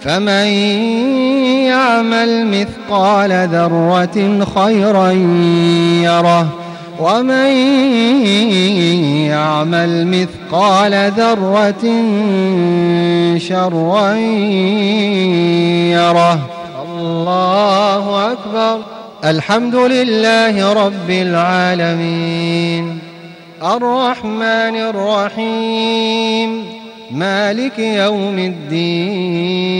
فمن يعمل مثقال ذرة خيرا يره ومن يعمل مثقال ذرة شرا يره. الله أكبر. الحمد لله رب العالمين. الرحمن الرحيم. مالك يوم الدين.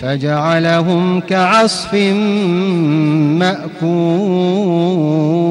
فجعلهم كعصف مأكول.